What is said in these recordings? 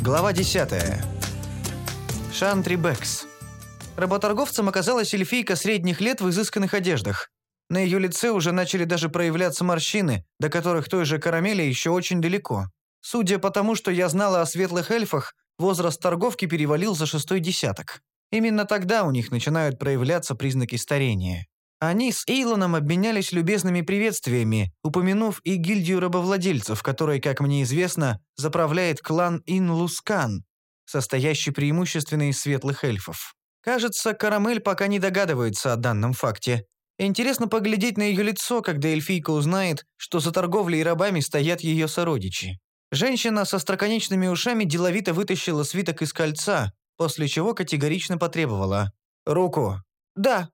Глава 10. Шантри Бэкс. Работорговцем оказалась эльфийка средних лет в изысканных одеждах. На ее лице уже начали даже проявляться морщины, до которых той же карамели еще очень далеко. Судя по тому, что я знала о светлых эльфах, возраст торговки перевалил за шестой десяток. Именно тогда у них начинают проявляться признаки старения. Они с Эйлоном обменялись любезными приветствиями, упомянув и гильдию рабовладельцев, которой, как мне известно, заправляет клан Инлускан, состоящий преимущественно из светлых эльфов. Кажется, Карамель пока не догадывается о данном факте. Интересно поглядеть на ее лицо, когда эльфийка узнает, что за торговлей рабами стоят ее сородичи. Женщина со строконечными ушами деловито вытащила свиток из кольца, после чего категорично потребовала. «Руку». «Да»,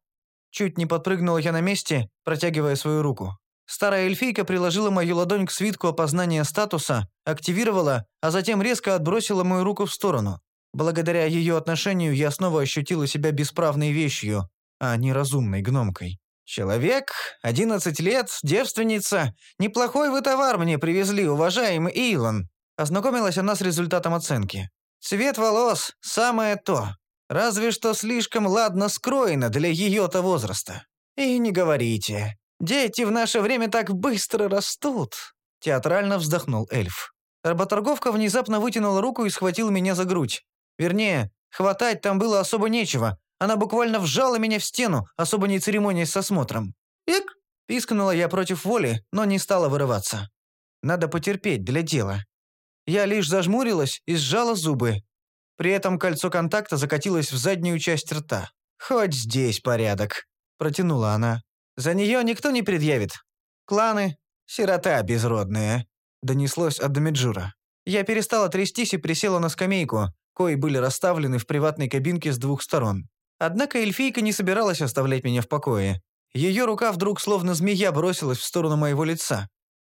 Чуть не подпрыгнула я на месте, протягивая свою руку. Старая эльфийка приложила мою ладонь к свитку опознания статуса, активировала, а затем резко отбросила мою руку в сторону. Благодаря ее отношению я снова ощутила себя бесправной вещью, а не разумной гномкой. «Человек, 11 лет, девственница. Неплохой вы товар мне привезли, уважаемый Илон». Ознакомилась она с результатом оценки. «Цвет волос – самое то. Разве что слишком ладно скроена для ее-то возраста. И не говорите. Дети в наше время так быстро растут. Театрально вздохнул эльф. Работорговка внезапно вытянула руку и схватила меня за грудь. Вернее, хватать там было особо нечего. Она буквально вжала меня в стену, особо не церемонясь с осмотром. «Эк!» – пискнула я против воли, но не стала вырываться. Надо потерпеть для дела. Я лишь зажмурилась и сжала зубы, при этом кольцо контакта закатилось в заднюю часть рта. «Хоть здесь порядок», – протянула она. «За нее никто не предъявит. Кланы – сирота безродная», – донеслось от Домиджура. Я перестала трястись и присела на скамейку, кои были расставлены в приватной кабинке с двух сторон. Однако эльфийка не собиралась оставлять меня в покое. Ее рука вдруг словно змея бросилась в сторону моего лица.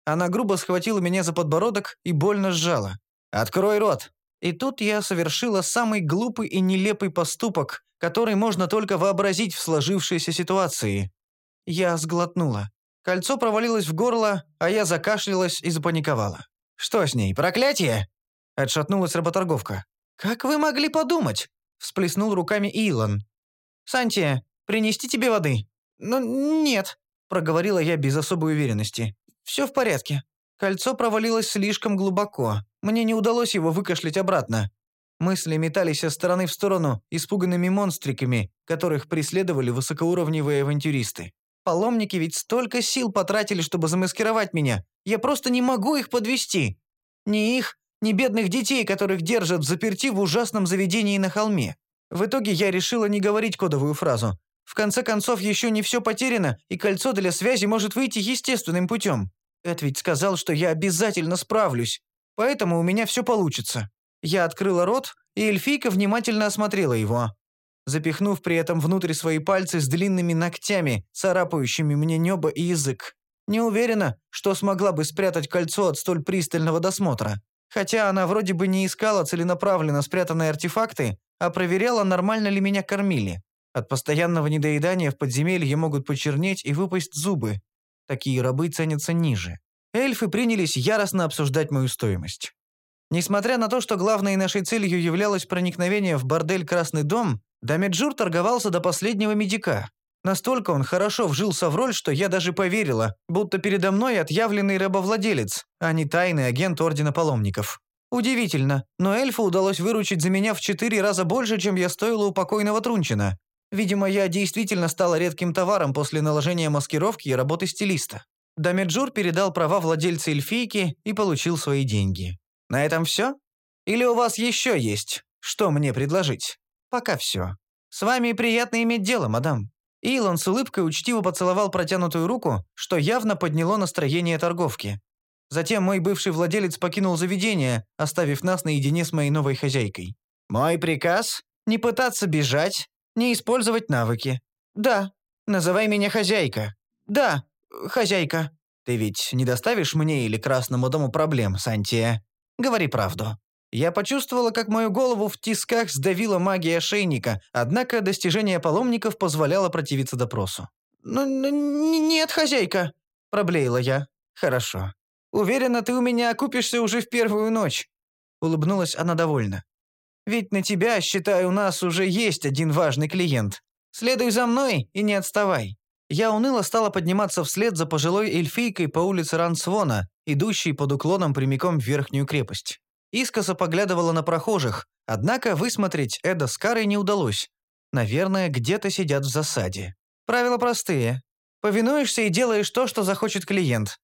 Она грубо схватила меня за подбородок и больно сжала. «Открой рот!» И тут я совершила самый глупый и нелепый поступок, который можно только вообразить в сложившейся ситуации. Я сглотнула. Кольцо провалилось в горло, а я закашлялась и запаниковала. «Что с ней, проклятие?» Отшатнулась работорговка. «Как вы могли подумать?» Всплеснул руками Илон. «Сантия, принести тебе воды?» «Ну, нет», проговорила я без особой уверенности. «Все в порядке». Кольцо провалилось слишком глубоко. Мне не удалось его выкашлять обратно. Мысли метались со стороны в сторону испуганными монстриками, которых преследовали высокоуровневые авантюристы. Паломники ведь столько сил потратили, чтобы замаскировать меня. Я просто не могу их подвести. Ни их, ни бедных детей, которых держат в заперти в ужасном заведении на холме. В итоге я решила не говорить кодовую фразу. В конце концов, еще не все потеряно, и кольцо для связи может выйти естественным путем. Эд ведь сказал, что я обязательно справлюсь. Поэтому у меня все получится». Я открыла рот, и эльфийка внимательно осмотрела его, запихнув при этом внутрь свои пальцы с длинными ногтями, царапающими мне небо и язык. Не уверена, что смогла бы спрятать кольцо от столь пристального досмотра. Хотя она вроде бы не искала целенаправленно спрятанные артефакты, а проверяла, нормально ли меня кормили. От постоянного недоедания в подземелье могут почернеть и выпасть зубы. Такие рабы ценятся ниже эльфы принялись яростно обсуждать мою стоимость. Несмотря на то, что главной нашей целью являлось проникновение в бордель «Красный дом», Дамеджур торговался до последнего медяка. Настолько он хорошо вжился в роль, что я даже поверила, будто передо мной отъявленный рабовладелец, а не тайный агент Ордена Паломников. Удивительно, но эльфу удалось выручить за меня в четыре раза больше, чем я стоила у покойного Трунчина. Видимо, я действительно стала редким товаром после наложения маскировки и работы стилиста. Дамеджур передал права владельца эльфийки и получил свои деньги. На этом все? Или у вас еще есть, что мне предложить? Пока все. С вами приятно иметь дело, мадам. Илон с улыбкой учтиво поцеловал протянутую руку, что явно подняло настроение торговки. Затем мой бывший владелец покинул заведение, оставив нас наедине с моей новой хозяйкой. «Мой приказ – не пытаться бежать, не использовать навыки. Да, называй меня хозяйка. Да, хозяйка. Ты ведь не доставишь мне или Красному дому проблем, Сантия? Говори правду». Я почувствовала, как мою голову в тисках сдавила магия ошейника, однако достижение паломников позволяло противиться допросу. «Ну, ну нет, хозяйка», – проблеяла я. «Хорошо. Уверена, ты у меня окупишься уже в первую ночь. — улыбнулась она довольно. «Ведь на тебя, считаю, у нас уже есть один важный клиент. Следуй за мной и не отставай». Я уныло стала подниматься вслед за пожилой эльфийкой по улице Рансвона, идущей под уклоном прямиком в верхнюю крепость. Искоса поглядывала на прохожих, однако высмотреть Эда с Карой не удалось. Наверное, где-то сидят в засаде. Правила простые. Повинуешься и делаешь то, что захочет клиент.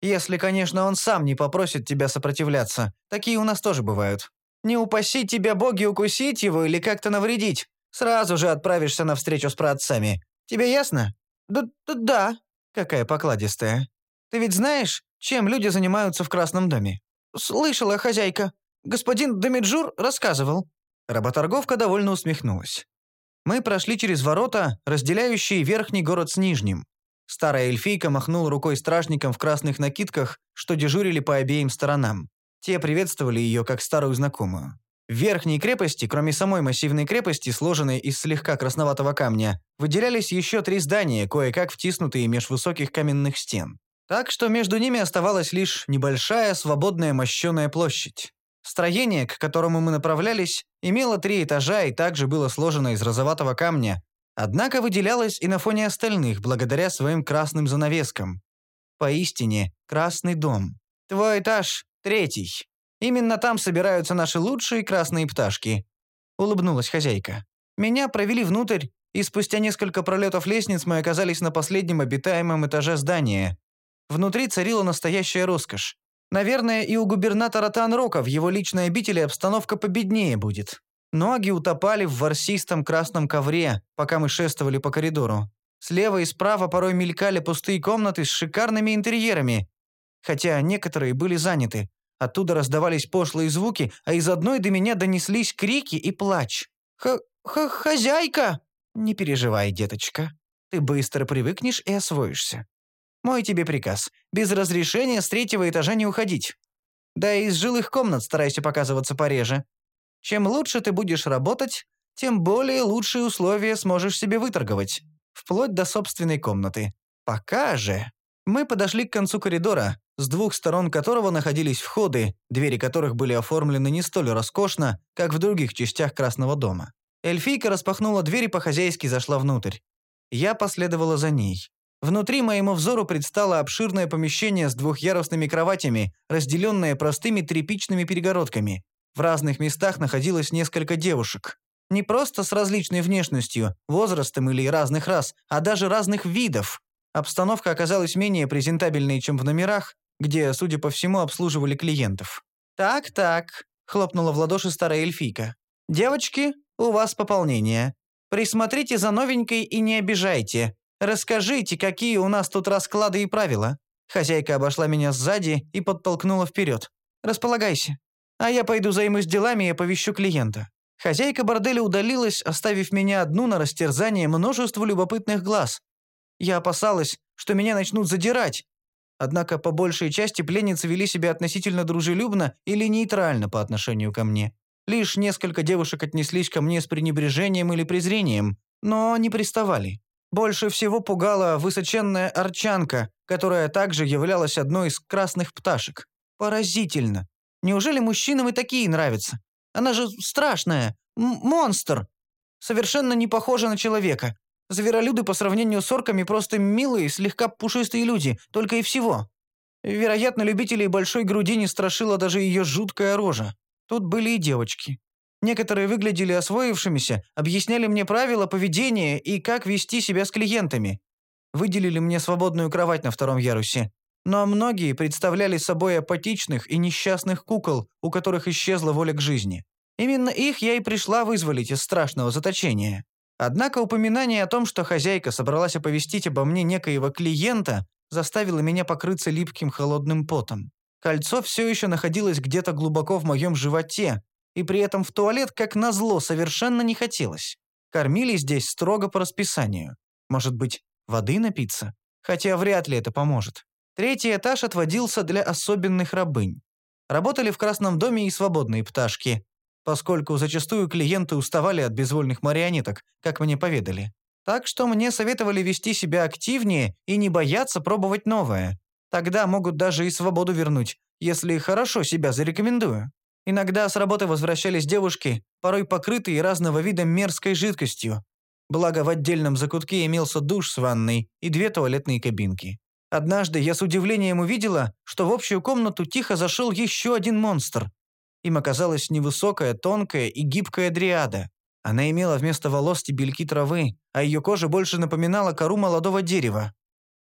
Если, конечно, он сам не попросит тебя сопротивляться. Такие у нас тоже бывают. Не упаси тебя боги укусить его или как-то навредить. Сразу же отправишься на встречу с праотцами. Тебе ясно? Да, да, да. Какая покладистая. Ты ведь знаешь, чем люди занимаются в Красном доме? Слышала, хозяйка. Господин Домиджур рассказывал. Работорговка довольно усмехнулась. Мы прошли через ворота, разделяющие верхний город с нижним. Старая эльфийка махнула рукой стражникам в красных накидках, что дежурили по обеим сторонам. Те приветствовали ее как старую знакомую. В верхней крепости, кроме самой массивной крепости, сложенной из слегка красноватого камня, выделялись еще три здания, кое-как втиснутые меж высоких каменных стен. Так что между ними оставалась лишь небольшая свободная мощеная площадь. Строение, к которому мы направлялись, имело три этажа и также было сложено из розоватого камня, Однако выделялась и на фоне остальных благодаря своим красным занавескам. Поистине, красный дом. Твой этаж – третий. Именно там собираются наши лучшие красные пташки. Улыбнулась хозяйка. Меня провели внутрь, и спустя несколько пролетов лестниц мы оказались на последнем обитаемом этаже здания. Внутри царила настоящая роскошь. Наверное, и у губернатора Танрока в его личной обители обстановка победнее будет. Ноги утопали в ворсистом красном ковре, пока мы шествовали по коридору. Слева и справа порой мелькали пустые комнаты с шикарными интерьерами, хотя некоторые были заняты. Оттуда раздавались пошлые звуки, а из одной до меня донеслись крики и плач. «Х-х-хозяйка!» «Не переживай, деточка. Ты быстро привыкнешь и освоишься. Мой тебе приказ. Без разрешения с третьего этажа не уходить. Да и из жилых комнат старайся показываться пореже. Чем лучше ты будешь работать, тем более лучшие условия сможешь себе выторговать, вплоть до собственной комнаты. Пока же... Мы подошли к концу коридора, с двух сторон которого находились входы, двери которых были оформлены не столь роскошно, как в других частях Красного дома. Эльфийка распахнула дверь и по-хозяйски зашла внутрь. Я последовала за ней. Внутри моему взору предстало обширное помещение с двухъярусными кроватями, разделенное простыми тряпичными перегородками. В разных местах находилось несколько девушек. Не просто с различной внешностью, возрастом или разных рас, а даже разных видов. Обстановка оказалась менее презентабельной, чем в номерах, где, судя по всему, обслуживали клиентов. «Так-так», — хлопнула в ладоши старая эльфийка. «Девочки, у вас пополнение. Присмотрите за новенькой и не обижайте. Расскажите, какие у нас тут расклады и правила». Хозяйка обошла меня сзади и подтолкнула вперед. «Располагайся». А я пойду займусь делами и оповещу клиента. Хозяйка борделя удалилась, оставив меня одну на растерзание множеству любопытных глаз. Я опасалась, что меня начнут задирать. Однако по большей части пленницы вели себя относительно дружелюбно или нейтрально по отношению ко мне. Лишь несколько девушек отнеслись ко мне с пренебрежением или презрением, но не приставали. Больше всего пугала высоченная арчанка, которая также являлась одной из красных пташек. Поразительно. Неужели мужчинам и такие нравятся? Она же страшная, монстр. Совершенно не похожа на человека. Зверолюды по сравнению с орками просто милые, слегка пушистые люди, только и всего. Вероятно, любителей большой груди не страшила даже ее жуткая рожа. Тут были и девочки. Некоторые выглядели освоившимися, объясняли мне правила поведения и как вести себя с клиентами. Выделили мне свободную кровать на втором ярусе но многие представляли собой апатичных и несчастных кукол, у которых исчезла воля к жизни. Именно их я и пришла вызволить из страшного заточения. Однако упоминание о том, что хозяйка собралась оповестить обо мне некоего клиента, заставило меня покрыться липким холодным потом. Кольцо все еще находилось где-то глубоко в моем животе, и при этом в туалет, как назло, совершенно не хотелось. Кормили здесь строго по расписанию. Может быть, воды напиться? Хотя вряд ли это поможет. Третий этаж отводился для особенных рабынь. Работали в Красном доме и свободные пташки, поскольку зачастую клиенты уставали от безвольных марионеток, как мне поведали. Так что мне советовали вести себя активнее и не бояться пробовать новое. Тогда могут даже и свободу вернуть, если хорошо себя зарекомендую. Иногда с работы возвращались девушки, порой покрытые разного вида мерзкой жидкостью. Благо, в отдельном закутке имелся душ с ванной и две туалетные кабинки. Однажды я с удивлением увидела, что в общую комнату тихо зашел еще один монстр. Им оказалась невысокая, тонкая и гибкая дриада. Она имела вместо волос стебельки травы, а ее кожа больше напоминала кору молодого дерева.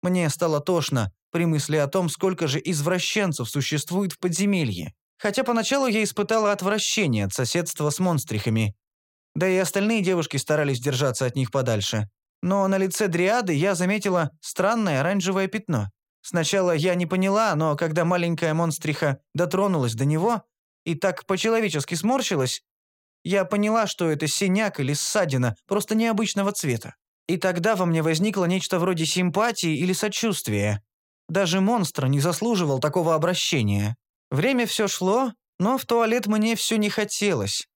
Мне стало тошно при мысли о том, сколько же извращенцев существует в подземелье. Хотя поначалу я испытала отвращение от соседства с монстрихами. Да и остальные девушки старались держаться от них подальше. Но на лице Дриады я заметила странное оранжевое пятно. Сначала я не поняла, но когда маленькая монстриха дотронулась до него и так по-человечески сморщилась, я поняла, что это синяк или ссадина, просто необычного цвета. И тогда во мне возникло нечто вроде симпатии или сочувствия. Даже монстр не заслуживал такого обращения. Время все шло, но в туалет мне все не хотелось.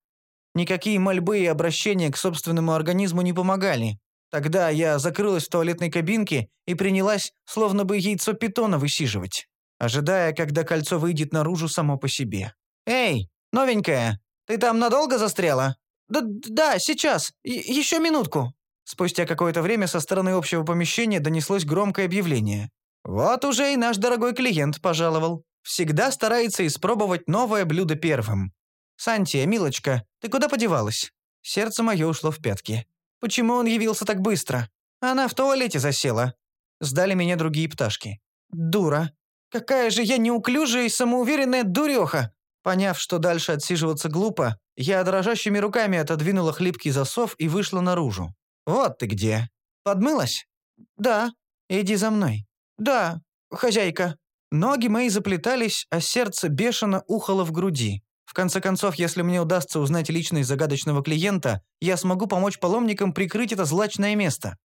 Никакие мольбы и обращения к собственному организму не помогали. Тогда я закрылась в туалетной кабинке и принялась, словно бы яйцо питона высиживать, ожидая, когда кольцо выйдет наружу само по себе. «Эй, новенькая, ты там надолго застряла?» «Да, да сейчас. И еще минутку». Спустя какое-то время со стороны общего помещения донеслось громкое объявление. «Вот уже и наш дорогой клиент пожаловал. Всегда старается испробовать новое блюдо первым. Сантия, милочка, ты куда подевалась?» Сердце мое ушло в пятки. Почему он явился так быстро? Она в туалете засела. Сдали меня другие пташки. Дура. Какая же я неуклюжая и самоуверенная дуреха. Поняв, что дальше отсиживаться глупо, я дрожащими руками отодвинула хлипкий засов и вышла наружу. «Вот ты где. Подмылась?» «Да. Иди за мной». «Да, хозяйка». Ноги мои заплетались, а сердце бешено ухало в груди. В конце концов, если мне удастся узнать личность загадочного клиента, я смогу помочь паломникам прикрыть это злачное место.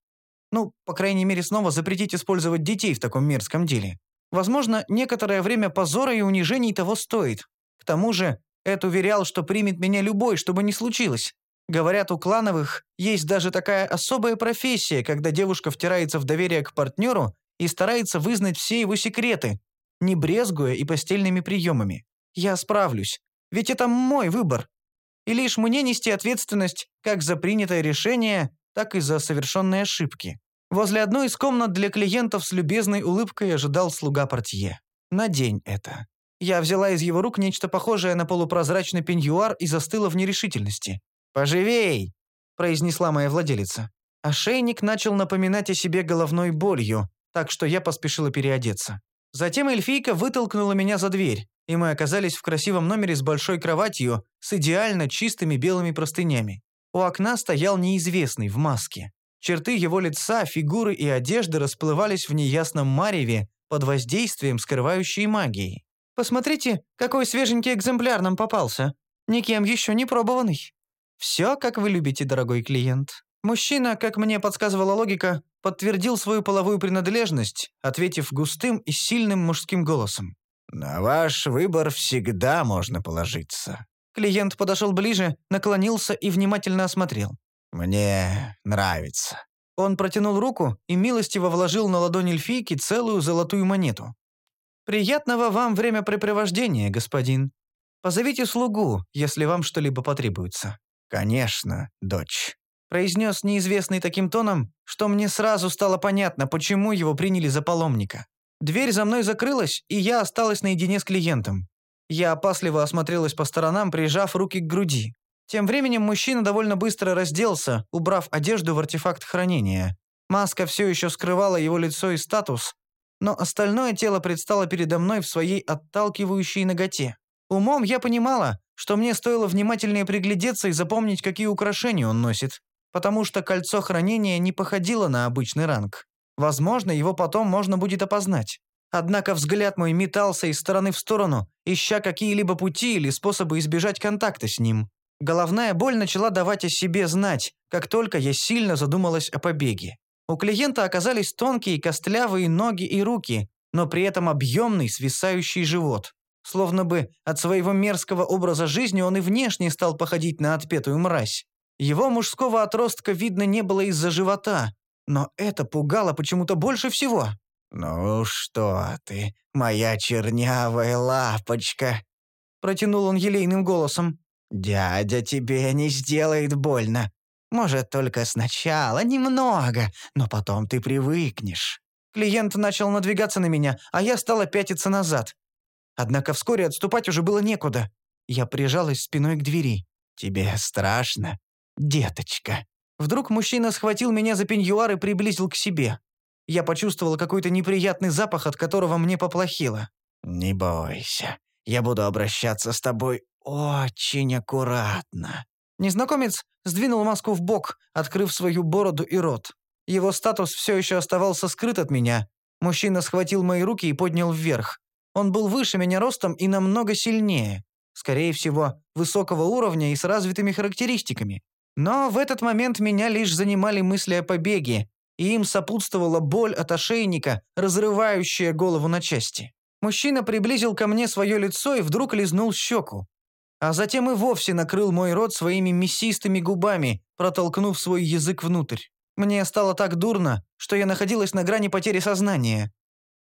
Ну, по крайней мере, снова запретить использовать детей в таком мерзком деле. Возможно, некоторое время позора и унижений того стоит. К тому же, Эд уверял, что примет меня любой, что бы ни случилось. Говорят, у клановых есть даже такая особая профессия, когда девушка втирается в доверие к партнеру и старается вызнать все его секреты, не брезгуя и постельными приемами. Я справлюсь. Ведь это мой выбор. И лишь мне нести ответственность как за принятое решение, так и за совершенные ошибки. Возле одной из комнат для клиентов с любезной улыбкой ожидал слуга портье. «Надень это». Я взяла из его рук нечто похожее на полупрозрачный пеньюар и застыла в нерешительности. «Поживей!» – произнесла моя владелица. Ошейник начал напоминать о себе головной болью, так что я поспешила переодеться. Затем эльфийка вытолкнула меня за дверь, и мы оказались в красивом номере с большой кроватью, с идеально чистыми белыми простынями. У окна стоял неизвестный в маске. Черты его лица, фигуры и одежды расплывались в неясном мареве под воздействием скрывающей магии. «Посмотрите, какой свеженький экземпляр нам попался. Никем еще не пробованный. Все, как вы любите, дорогой клиент». Мужчина, как мне подсказывала логика, подтвердил свою половую принадлежность, ответив густым и сильным мужским голосом. «На ваш выбор всегда можно положиться». Клиент подошел ближе, наклонился и внимательно осмотрел. «Мне нравится». Он протянул руку и милостиво вложил на ладонь эльфийки целую золотую монету. «Приятного вам времяпрепровождения, господин. Позовите слугу, если вам что-либо потребуется». «Конечно, дочь» произнес неизвестный таким тоном, что мне сразу стало понятно, почему его приняли за паломника. Дверь за мной закрылась, и я осталась наедине с клиентом. Я опасливо осмотрелась по сторонам, прижав руки к груди. Тем временем мужчина довольно быстро разделся, убрав одежду в артефакт хранения. Маска все еще скрывала его лицо и статус, но остальное тело предстало передо мной в своей отталкивающей ноготе. Умом я понимала, что мне стоило внимательнее приглядеться и запомнить, какие украшения он носит потому что кольцо хранения не походило на обычный ранг. Возможно, его потом можно будет опознать. Однако взгляд мой метался из стороны в сторону, ища какие-либо пути или способы избежать контакта с ним. Головная боль начала давать о себе знать, как только я сильно задумалась о побеге. У клиента оказались тонкие костлявые ноги и руки, но при этом объемный свисающий живот. Словно бы от своего мерзкого образа жизни он и внешне стал походить на отпетую мразь. Его мужского отростка видно не было из-за живота, но это пугало почему-то больше всего. «Ну что ты, моя чернявая лапочка?» – протянул он елейным голосом. «Дядя тебе не сделает больно. Может, только сначала немного, но потом ты привыкнешь». Клиент начал надвигаться на меня, а я стала пятиться назад. Однако вскоре отступать уже было некуда. Я прижалась спиной к двери. «Тебе страшно, деточка?» Вдруг мужчина схватил меня за пеньюар и приблизил к себе. Я почувствовал какой-то неприятный запах, от которого мне поплохело. «Не бойся, я буду обращаться с тобой очень аккуратно». Незнакомец сдвинул маску в бок, открыв свою бороду и рот. Его статус все еще оставался скрыт от меня. Мужчина схватил мои руки и поднял вверх. Он был выше меня ростом и намного сильнее. Скорее всего, высокого уровня и с развитыми характеристиками. Но в этот момент меня лишь занимали мысли о побеге, и им сопутствовала боль от ошейника, разрывающая голову на части. Мужчина приблизил ко мне свое лицо и вдруг лизнул щеку. А затем и вовсе накрыл мой рот своими мясистыми губами, протолкнув свой язык внутрь. Мне стало так дурно, что я находилась на грани потери сознания.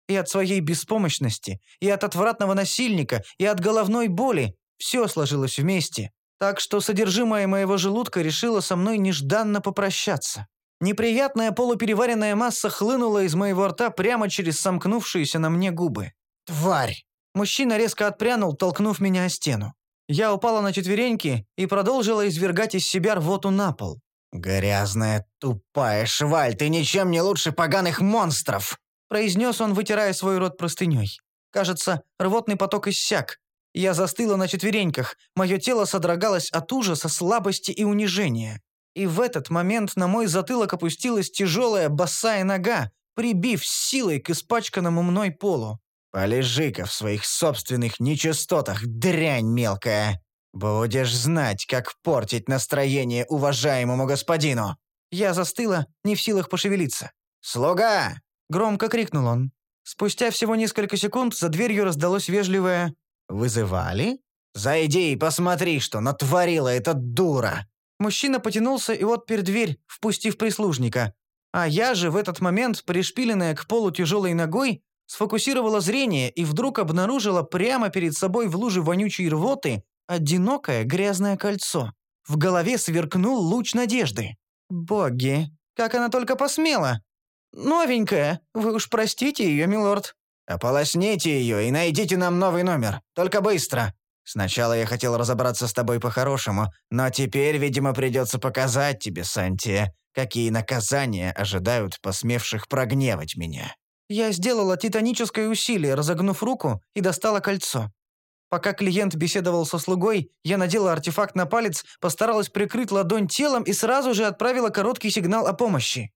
И от своей беспомощности, и от отвратного насильника, и от головной боли все сложилось вместе, так что содержимое моего желудка решило со мной нежданно попрощаться. Неприятная полупереваренная масса хлынула из моего рта прямо через сомкнувшиеся на мне губы. «Тварь!» Мужчина резко отпрянул, толкнув меня о стену. Я упала на четвереньки и продолжила извергать из себя рвоту на пол. «Грязная, тупая шваль, ты ничем не лучше поганых монстров!» произнес он, вытирая свой рот простыней. Кажется, рвотный поток иссяк, я застыла на четвереньках, мое тело содрогалось от ужаса, слабости и унижения. И в этот момент на мой затылок опустилась тяжелая босая нога, прибив силой к испачканному мной полу. «Полежи-ка в своих собственных нечистотах, дрянь мелкая! Будешь знать, как портить настроение уважаемому господину!» Я застыла, не в силах пошевелиться. «Слуга!» — громко крикнул он. Спустя всего несколько секунд за дверью раздалось вежливое «Вызывали? Зайди и посмотри, что натворила эта дура!» Мужчина потянулся и отпер дверь, впустив прислужника. А я же в этот момент, пришпиленная к полу тяжелой ногой, сфокусировала зрение и вдруг обнаружила прямо перед собой в луже вонючей рвоты одинокое грязное кольцо. В голове сверкнул луч надежды. «Боги, как она только посмела! Новенькая, вы уж простите ее, милорд». «Ополосните ее и найдите нам новый номер. Только быстро. Сначала я хотел разобраться с тобой по-хорошему, но теперь, видимо, придется показать тебе, Сантия, какие наказания ожидают посмевших прогневать меня». Я сделала титаническое усилие, разогнув руку, и достала кольцо. Пока клиент беседовал со слугой, я надела артефакт на палец, постаралась прикрыть ладонь телом и сразу же отправила короткий сигнал о помощи.